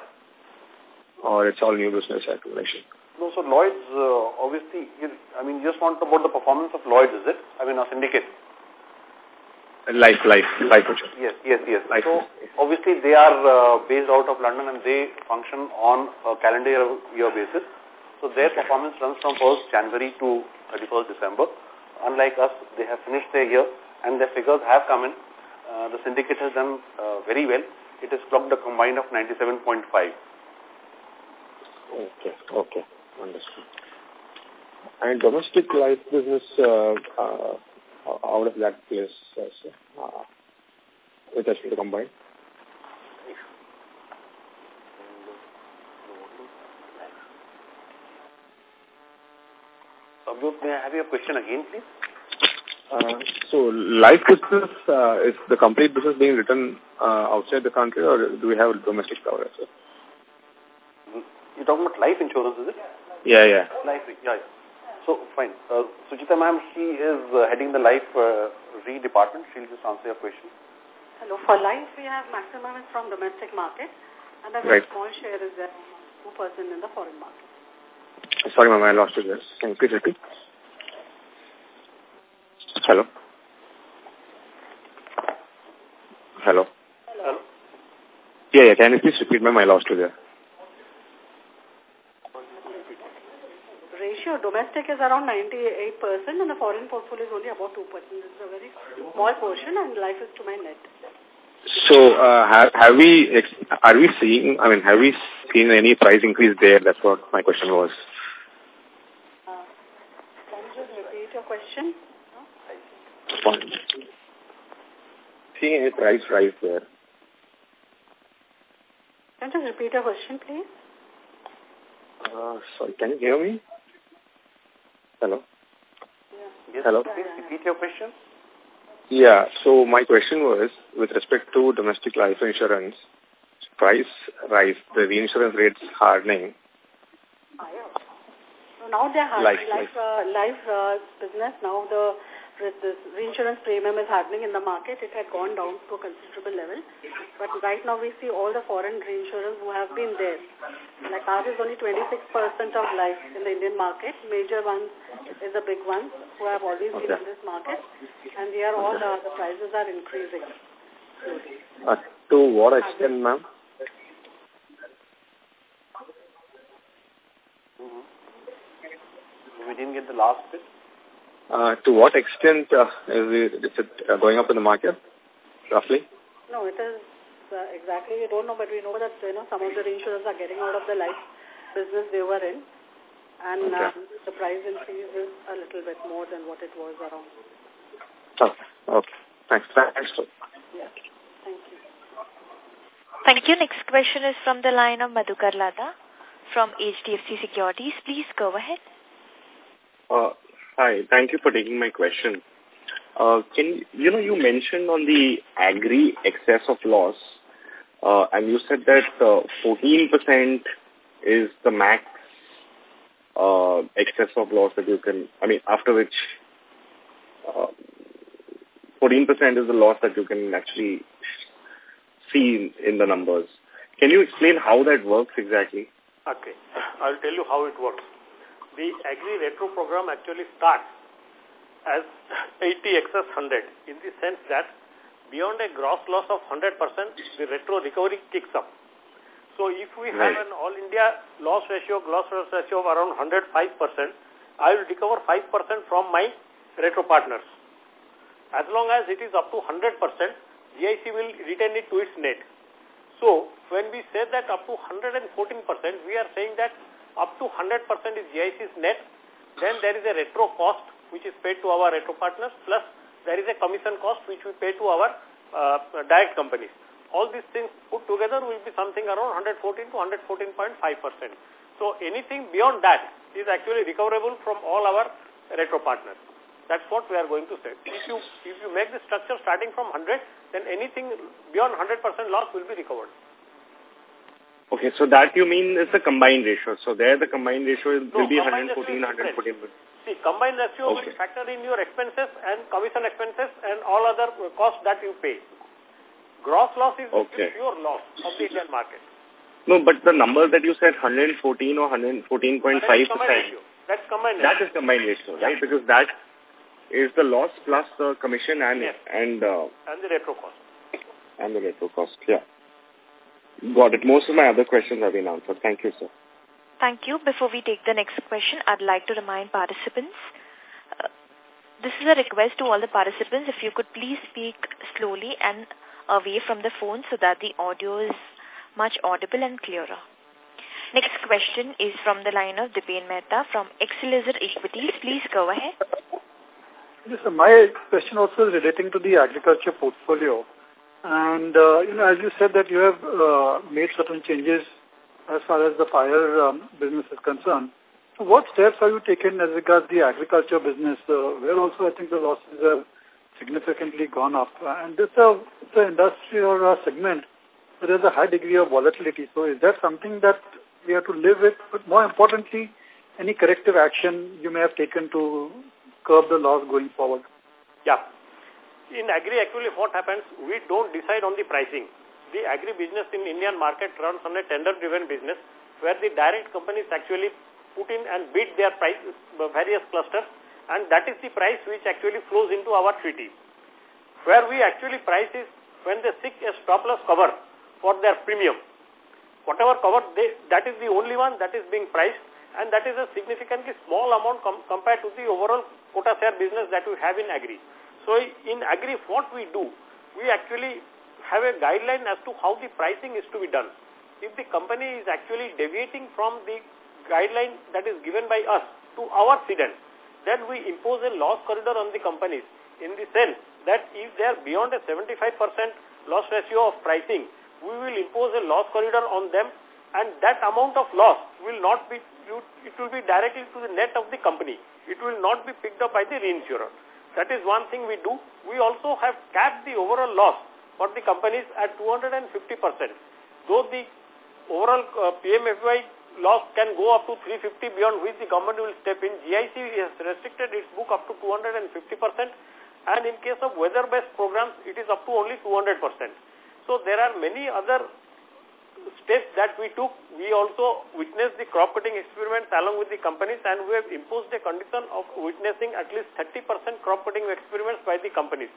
Or it's all new business accumulation? No, so Lloyd's, uh, obviously, I mean, you just want about the performance of Lloyd's, is it? I mean, our syndicate. Life, life, life insurance. Yes, yes, yes. Life. So, obviously, they are uh, based out of London and they function on a calendar year, year basis. So, their performance runs from 1st January to 31st December. Unlike us, they have finished their year and their figures have come in. Uh, the syndicate has done uh, very well. It has clocked a combined of 97.5. Okay, okay. Understood. And domestic life business, uh, uh, how does that place uh, with respect to combined? Abdul, may I have your question again, please? Uh, so life business, uh, is the complete business being written uh, outside the country or do we have domestic coverage? You're talking about life insurance, is it? Yeah, yeah. Life, yeah. yeah. So, fine. Uh, Sujita ma'am, she is uh, heading the life uh, re department. She'll just answer your question. Hello. For life, we have maximum is from domestic market and a very right. small share is there, 2% in the foreign market. Sorry, ma'am, I lost you there. Can you please repeat? Hello? Hello? Hello. Yeah, yeah. Can you please repeat, ma'am? I lost you there. Domestic is around 98% and the foreign portfolio is only about 2%. This is a very small portion and life is to my net. So, uh, have, have we, are we seeing, I mean, have we seen any price increase there? That's what my question was. Uh, can you just repeat your question? Seeing any price rise there? Can you just repeat your question, please? Uh, sorry, can you hear me? Hello? Yes, Hello? please repeat your question. Yeah, so my question was, with respect to domestic life insurance, price rise, the reinsurance rates hardening. So now they're hard. Life, life, uh, life uh, business, now the this reinsurance premium is happening in the market. It had gone down to a considerable level. But right now we see all the foreign reinsurers who have been there. Like ours is only 26% of life in the Indian market. Major ones is the big ones who have always been in this market. And they are all, uh, the prices are increasing. Uh, to what extent, ma'am? We didn't get the last bit. Uh, to what extent uh, is it, is it uh, going up in the market, roughly? No, it is uh, exactly, we don't know, but we know that, you know, some of the reinsurers are getting out of the life business they were in. And Okay. um, the price increase is a little bit more than what it was around. Okay. Okay. Thanks. Thanks. Yeah. Thank you. Thank you. Next question is from the line of Madhukar Ladha from HDFC Securities. Please go ahead. Uh, hi, thank you for taking my question. Uh, can you know you mentioned on the agri excess of loss, uh, and you said that uh, 14% is the max uh, excess of loss that you can. I mean, after which uh, 14% is the loss that you can actually see in, in the numbers. Can you explain how that works exactly? Okay. I'll tell you how it works. The Agri Retro program actually starts as 80 excess 100 in the sense that beyond a gross loss of 100%, the retro recovery kicks up. So if we have an all India loss ratio, gross loss ratio of around 105%, I will recover 5% from my retro partners. As long as it is up to 100%, GIC will retain it to its net. So, when we say that up to 114%, we are saying that up to 100% is GIC's net, then there is a retro cost which is paid to our retro partners, plus there is a commission cost which we pay to our uh, direct companies. All these things put together will be something around 114 to 114.5%. So anything beyond that is actually recoverable from all our retro partners. That's what we are going to say. If you if you make the structure starting from 100, then anything beyond 100% loss will be recovered. Okay, so that you mean is the combined ratio. So there the combined ratio is, No, will be 114, ratio 114. See, combined ratio Okay. will factor in your expenses and commission expenses and all other costs that you pay. Gross loss is Okay. pure loss of the Indian market. No, but the number that you said 114 or 114.5 That is combined percent. That's combined ratio. is combined ratio, right? Because that is the loss plus the commission and Yes. and uh, And the retro cost. and the retro cost. Yeah. Got it. Most of my other questions have been answered. Thank you, sir. Thank you. Before we take the next question, I'd like to remind participants, uh, this is a request to all the participants, if you could please speak slowly and away from the phone so that the audio is much audible and clearer. Next question is from the line of Dipen Mehta from Elixir Equities. Please go ahead. Yes, sir. My question also is relating to the agriculture portfolio. And, uh, you know, as you said that you have uh, made certain changes as far as the fire um, business is concerned. So what steps are you taking as regards the agriculture business, uh, where also I think the losses have significantly gone up? And this uh, it's an industry or a segment where there's a high degree of volatility. So is that something that we have to live with? But more importantly, any corrective action you may have taken to curb the loss going forward? Yeah. In agri, actually, what happens, we don't decide on the pricing. The agri business in Indian market runs on a tender-driven business where the direct companies actually put in and bid their price, various clusters, and that is the price which actually flows into our treaty. Where we actually price is when they seek a stop-loss cover for their premium. Whatever cover, they, that is the only one that is being priced, and that is a significantly small amount com compared to the overall quota share business that we have in agri. So in agri, what we do, we actually have a guideline as to how the pricing is to be done. If the company is actually deviating from the guideline that is given by us to our cedent, then we impose a loss corridor on the companies in the sense that if they are beyond a 75% loss ratio of pricing, we will impose a loss corridor on them and that amount of loss will not be, it will be directly to the net of the company. It will not be picked up by the reinsurer. That is one thing we do. We also have capped the overall loss for the companies at 250%. Though the overall uh, PMFBY loss can go up to 350 beyond which the government will step in, GIC has restricted its book up to 250% and in case of weather-based programs, it is up to only 200%. So there are many other steps that we took. We also witnessed the crop cutting experiments along with the companies and we have imposed a condition of witnessing at least 30% crop cutting experiments by the companies.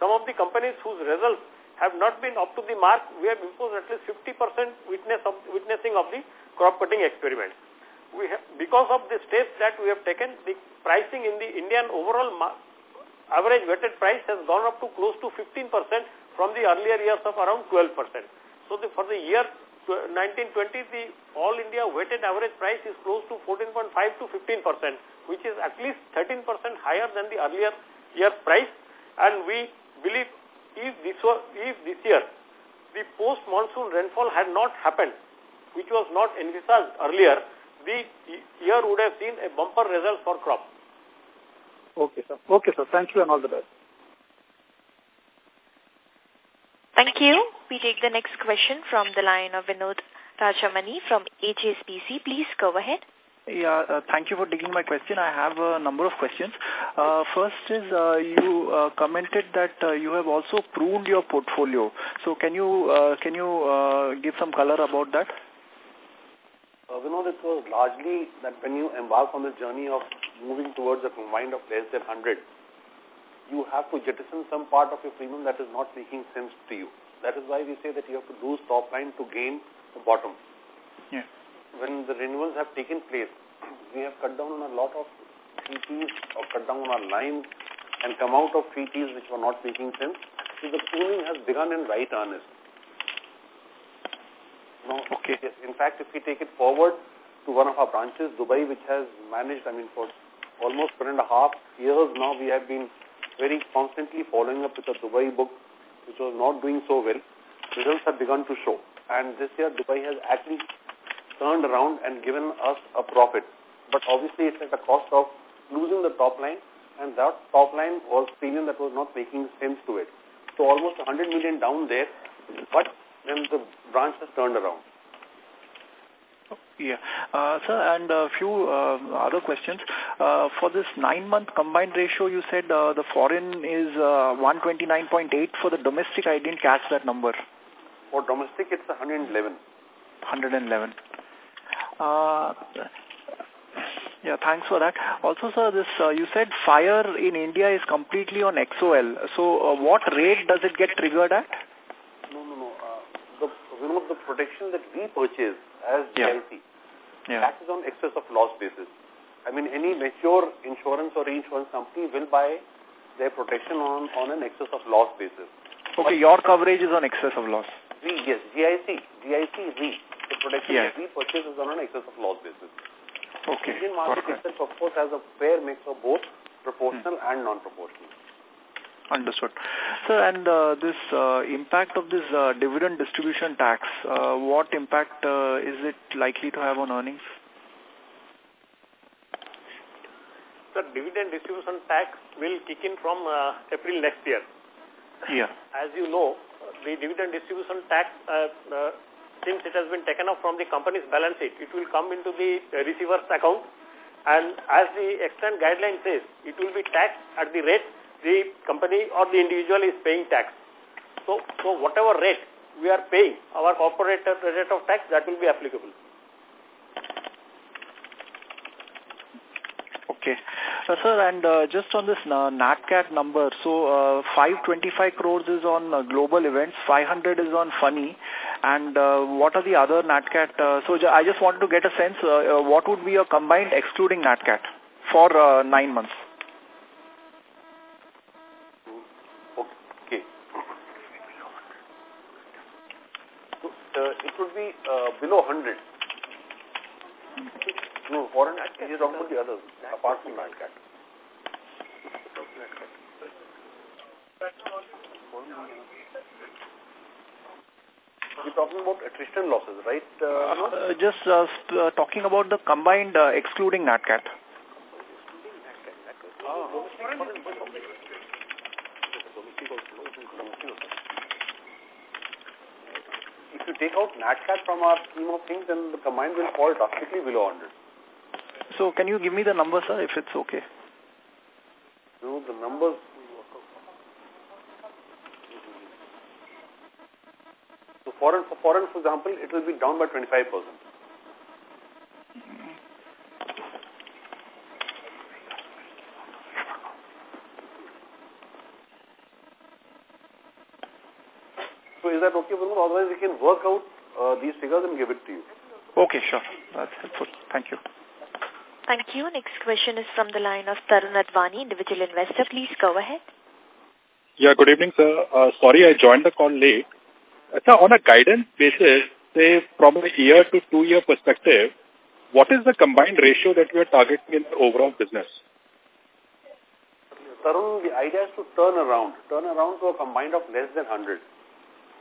Some of the companies whose results have not been up to the mark, we have imposed at least 50% witness of, witnessing of the crop cutting experiments. We have, because of the steps that we have taken, the pricing in the Indian overall average weighted price has gone up to close to 15% from the earlier years of around 12%. So the, for the year 1920, the all India weighted average price is close to 14.5 to 15%, which is at least 13% higher than the earlier year price. And we believe if this, was, if this year the post-monsoon rainfall had not happened, which was not envisaged earlier, the year would have seen a bumper result for crop. Okay, sir. Okay, sir. Thank you and all the best. Thank you. We take the next question from the line of Vinod Rajamani from HSBC. Please go ahead. Yeah, uh, thank you for taking my question. I have a number of questions. Uh, first is uh, you uh, commented that uh, you have also pruned your portfolio. So can you uh, can you uh, give some color about that? Uh, we know it was largely that when you embark on the journey of moving towards a combined of less than 100, you have to jettison some part of your premium that is not making sense to you. That is why we say that you have to lose top line to gain the bottom. Yeah. When the renewals have taken place, we have cut down on a lot of treaties or cut down on our lines and come out of treaties which were not making sense. So the pruning has begun in right earnest. No, okay. In fact, if we take it forward to one of our branches, Dubai, which has managed, I mean, for almost one and a half years now, we have been very constantly following up with the Dubai book, which was not doing so well. Results have begun to show. And this year, Dubai has actually turned around and given us a profit. But obviously, it's at the cost of losing the top line, and that top line was premium that was not making sense to it. So almost 100 million down there, but then the branch has turned around. Yeah. Uh, sir, and a few uh, other questions. Uh, for this nine-month combined ratio, you said uh, the foreign is uh, 129.8. For the domestic, I didn't catch that number. For domestic, it's 111. 111. Uh, yeah, thanks for that. Also, sir, this uh, you said fire in India is completely on XOL. So, uh, what rate does it get triggered at? No, no, no. Uh, the, know, the protection that we purchase as Yeah. GIC, Yeah. that is on excess of loss basis. I mean, any mature insurance or reinsurance company will buy their protection on, on an excess of loss basis. Okay, your coverage is on excess of loss. We, yes, GIC, GIC Re The protection Yeah. that we purchase is on an excess of loss basis. Okay. Indian market itself, of course, has a fair mix of both proportional Hmm. and non-proportional. Understood. Sir, and uh, this uh, impact of this uh, dividend distribution tax, uh, what impact uh, is it likely to have on earnings? The dividend distribution tax will kick in from uh, April next year. Yeah. As you know, the dividend distribution tax, uh, uh, since it has been taken off from the company's balance sheet, it will come into the uh, receiver's account and as the extant guideline says, it will be taxed at the rate the company or the individual is paying tax. So, so whatever rate we are paying, our corporate rate of tax, that will be applicable. Okay. Uh, sir, and uh, just on this uh, NatCat number, so uh, 525 crores is on uh, global events, 500 is on funny, and uh, what are the other NatCat? Uh, so I just wanted to get a sense, uh, uh, what would be a combined excluding NatCat for uh, nine months? Okay. So, it would be uh, below 100. No, foreign activity, you're talking about the others, apart from NatCat. You're talking about attrition losses, right? Uh? Uh, just uh, uh, talking about the combined uh, excluding NatCat. If you take out NatCat from our scheme of things, then the combined will fall drastically below 100. So can you give me the number, sir, if it's okay? No, the numbers... So foreign, for foreign, for example, it will be down by 25%. That okay, Vinod? Otherwise, we can work out uh, these figures and give it to you. Okay, sure. That's helpful. Thank you. Thank you. Next question is from the line of Tarun Advani, individual investor. Please go ahead. Yeah, good evening, sir. Uh, sorry, I joined the call late. Uh, sir, on a guidance basis, say from a year to two-year perspective, what is the combined ratio that we are targeting in the overall business? Tarun, the idea is to turn around, turn around to a combined of less than 100.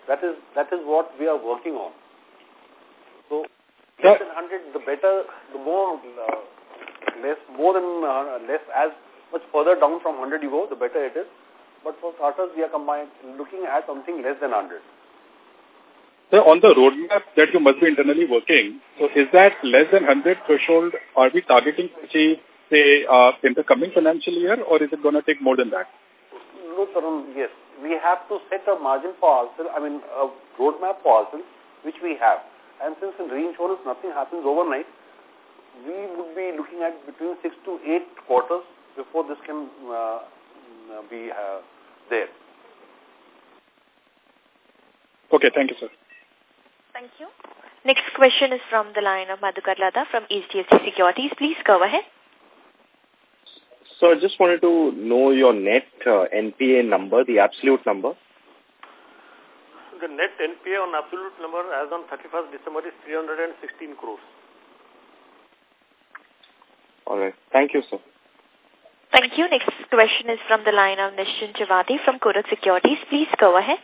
That is that is what we are working on. So less than 100, the better, the more uh, less, more than uh, less, as much further down from 100 you go, the better it is. But for starters, we are combined looking at something less than 100. So on the roadmap that you must be internally working, so is that less than 100 threshold, are we targeting to achieve, say, uh, in the coming financial year, or is it going to take more than that? No, Tarun, yes. We have to set a margin for ourselves, I mean, a roadmap for ourselves, which we have. And since in reinsurance nothing happens overnight, we would be looking at between six to eight quarters before this can uh, be uh, there. Okay, thank you, sir. Thank you. Next question is from the line of Madhukar Ladha from HDFC Securities. Please go ahead. So I just wanted to know your net uh, NPA number, the absolute number. The net NPA on absolute number as on 31st December is 316 crores. All right. Thank you, sir. Thank you. Next question is from the line of Nischint Chawathe from Kotak Securities. Please go ahead.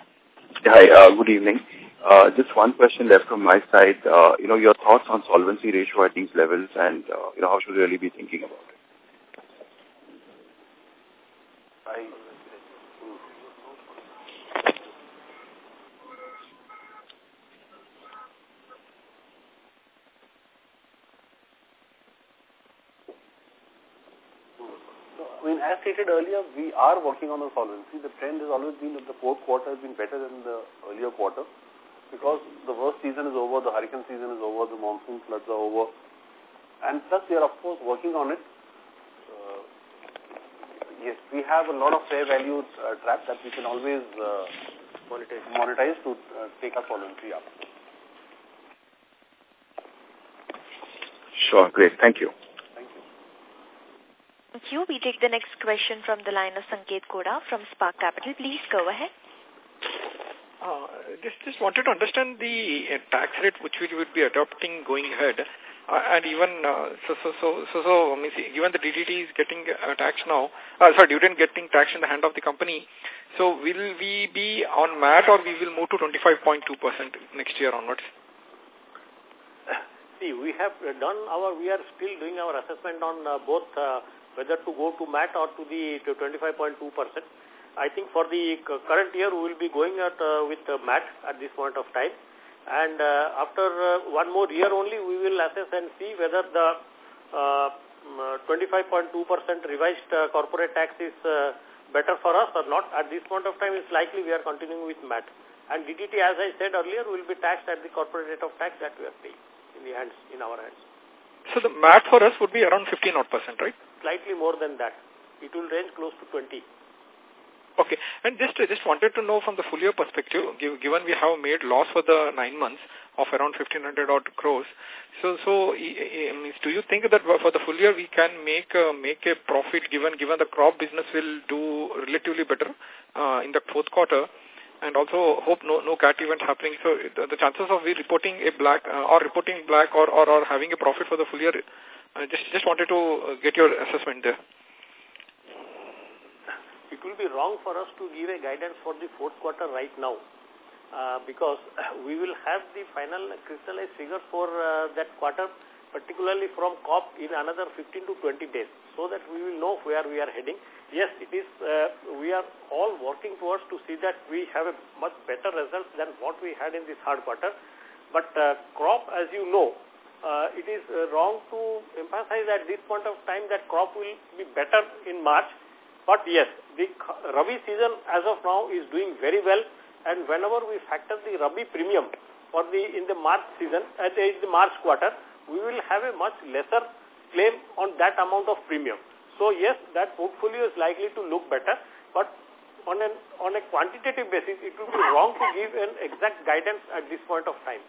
Hi, uh, good evening. Uh, just one question left from my side. Uh, you know, your thoughts on solvency ratio at these levels and, uh, you know, how should we really be thinking about it? I, I mean, as stated earlier, we are working on the solvency. The trend has always been that the fourth quarter has been better than the earlier quarter because the worst season is over, the hurricane season is over, the monsoon floods are over. And plus, we are, of course, working on it. Uh, yes, we have a lot of fair value uh, trap that we can always uh, monetize. monetize to uh, take our solvency up. Sure, great. Thank you. Thank you. We take the next question from the line of Sanket Godha from Spark Capital. Please go ahead. Uh, just just wanted to understand the uh, tax rate which we would be adopting going ahead. Uh, and even, uh, so, so, so, so, so, I mean, given the DDT is getting uh, taxed now, uh, sorry, dividend getting taxed in the hand of the company, so will we be on MAT or we will move to 25.2% next year onwards? See, we have done our, we are still doing our assessment on uh, both uh, whether to go to MAT or to the 25.2%. I think for the current year, we will be going at, uh, with MAT at this point of time. And uh, after uh, one more year only, we will assess and see whether the 25.2% uh, revised corporate tax is better for us or not. At this point of time, it's likely we are continuing with MAT. And DDT, as I said earlier, will be taxed at the corporate rate of tax that we are paying in the hands, in our hands. So the MAT for us would be around 15 odd percent, right? Slightly more than that. It will range close to 20. Okay. And just just wanted to know from the full year perspective, given we have made loss for the nine months of around 1,500 odd crores, so so do you think that for the full year we can make uh, make a profit given given the crop business will do relatively better uh, in the fourth quarter? And also hope no no cat event happening. So the, the chances of we reporting a black uh, or reporting black or, or or having a profit for the full year, uh, just just wanted to uh, get your assessment there it will be wrong for us to give a guidance for the fourth quarter right now uh, because we will have the final crystallized figure for uh, that quarter particularly from COP in another 15 to 20 days so that we will know where we are heading. Yes, it is. Uh, we are all working towards to see that we have a much better results than what we had in this third quarter. But uh, crop, as you know, uh, it is uh, wrong to emphasize at this point of time that crop will be better in March but yes, the Rabi season as of now is doing very well and whenever we factor the Rabi premium for the in the March season, at the March quarter, we will have a much lesser claim on that amount of premium. So yes, that portfolio is likely to look better, but on an on a quantitative basis, it would be wrong to give an exact guidance at this point of time.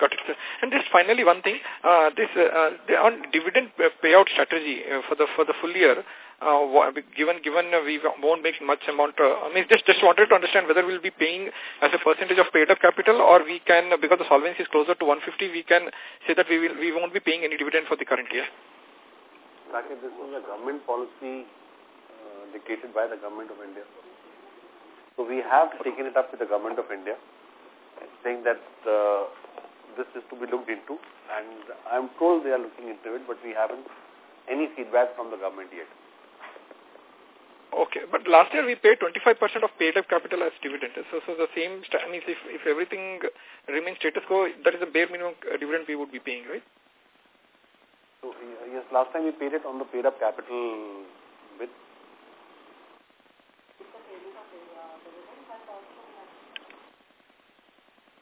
Got it, sir. And just finally one thing, uh, this uh, on dividend payout strategy uh, for the for the full year, uh, given given uh, we won't make much amount, uh, I mean, just just wanted to understand whether we'll be paying as a percentage of paid up capital, or we can because the solvency is closer to 150, we can say that we will we won't be paying any dividend for the current year. Rakesh, this is a government policy uh, dictated by the government of India. So we have taken it up with the government of India, saying that uh, this is to be looked into, and I'm told they are looking into it, but we haven't any feedback from the government yet. Okay, but last year we paid 25% of paid up capital as dividend. So, so the same, I mean, if, if everything remains status quo, that is the bare minimum dividend we would be paying, right? So, yes, last time we paid it on the paid up capital with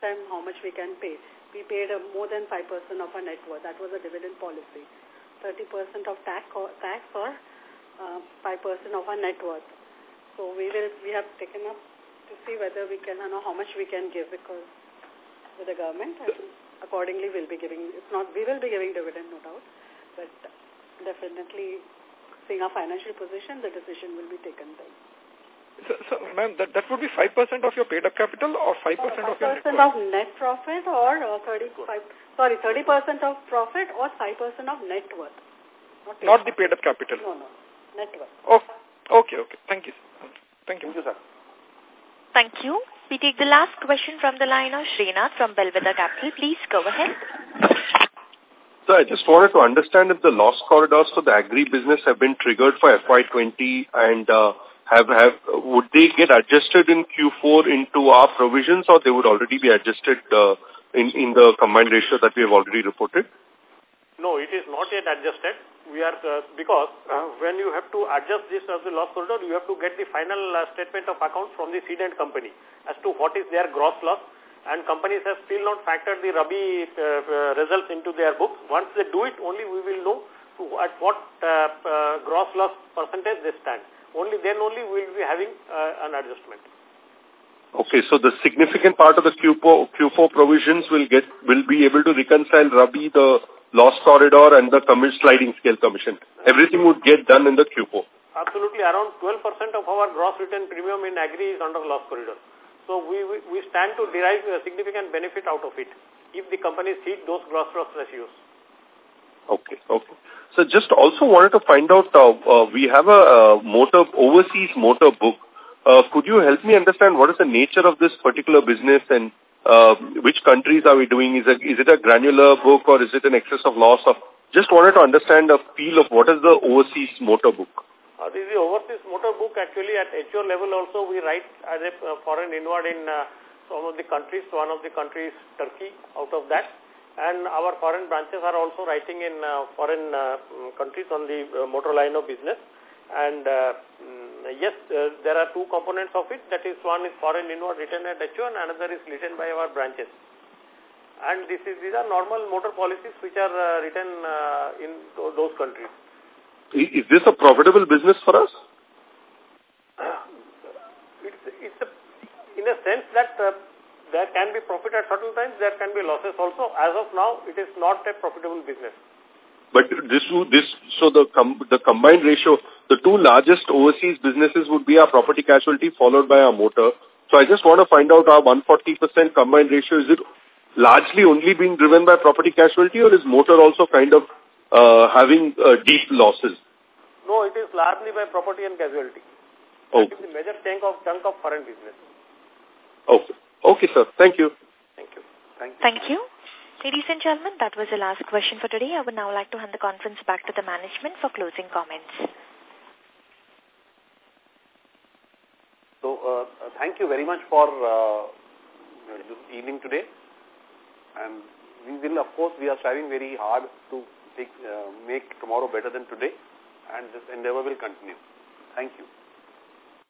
time how much we can pay. We paid uh, more than 5% of our net worth. That was a dividend policy. 30% of tax or, tax or 5% uh, of our net worth. So we will we have taken up to see whether we can, know how much we can give because with the government, accordingly we'll be giving, it's not, we will be giving dividend, no doubt, but definitely seeing our financial position, the decision will be taken then. So, so ma'am, that, that would be 5% of your paid up capital or 5% uh, of your net worth? of net profit or uh, 35, sorry, 30% of profit or 5% of net worth. Not, not the paid up capital. No, no network. Oh, okay, okay. Thank you. Thank you. Thank you, sir. Thank you. We take the last question from the line of Srinath from Belvedere Capital. Please go ahead. So I just wanted to understand if the loss corridors for the agri business have been triggered for FY20 and uh, have have would they get adjusted in Q4 into our provisions or they would already be adjusted uh, in in the combined ratio that we have already reported? No, it is not yet adjusted we are, uh, because uh, when you have to adjust this as the loss corridor, you have to get the final uh, statement of accounts from the cedent company as to what is their gross loss and companies have still not factored the Rabi uh, uh, results into their books. Once they do it, only we will know at what uh, gross loss percentage they stand. Only then only we will be having an adjustment. Okay, so the significant part of the Q4, Q4 provisions will get will be able to reconcile Rabi the loss corridor and the sliding scale commission. Everything would get done in the Q4. Absolutely. Around 12% of our gross written premium in agri is under loss corridor. So we, we, we stand to derive a significant benefit out of it if the companies hit those gross loss ratios. Okay, okay. So just also wanted to find out, uh, uh, we have a uh, motor, overseas motor book. Uh, could you help me understand what is the nature of this particular business and uh, which countries are we doing? Is it, is it a granular book or is it an excess of loss? Of, just wanted to understand a feel of what is the overseas motor book. Uh, the overseas motor book. Actually, at HO level also, we write as a uh, foreign inward in uh, some of the countries. One of the countries, Turkey, out of that. And our foreign branches are also writing in uh, foreign uh, countries on the uh, motor line of business. And uh, mm, yes, uh, there are two components of it. That is, one is foreign inward written at HO and another is written by our branches. And this is these are normal motor policies which are uh, written uh, in those countries. Is this a profitable business for us? It's, it's a, in a sense that uh, there can be profit at certain times, there can be losses also. As of now, it is not a profitable business. But this, this, so the com, the combined ratio, the two largest overseas businesses would be our property casualty followed by our motor. So I just want to find out our 140% combined ratio, is it largely only being driven by property casualty or is motor also kind of uh, having uh, deep losses? No, it is largely by property and casualty. Okay. It is the major chunk of, chunk of foreign business. Okay. Okay, sir. Thank you. Thank you. Thank you. Thank you. Ladies and gentlemen, that was the last question for today. I would now like to hand the conference back to the management for closing comments. So, uh, thank you very much for uh, this evening today. And we will, of course, we are striving very hard to take, uh, make tomorrow better than today. And this endeavor will continue. Thank you.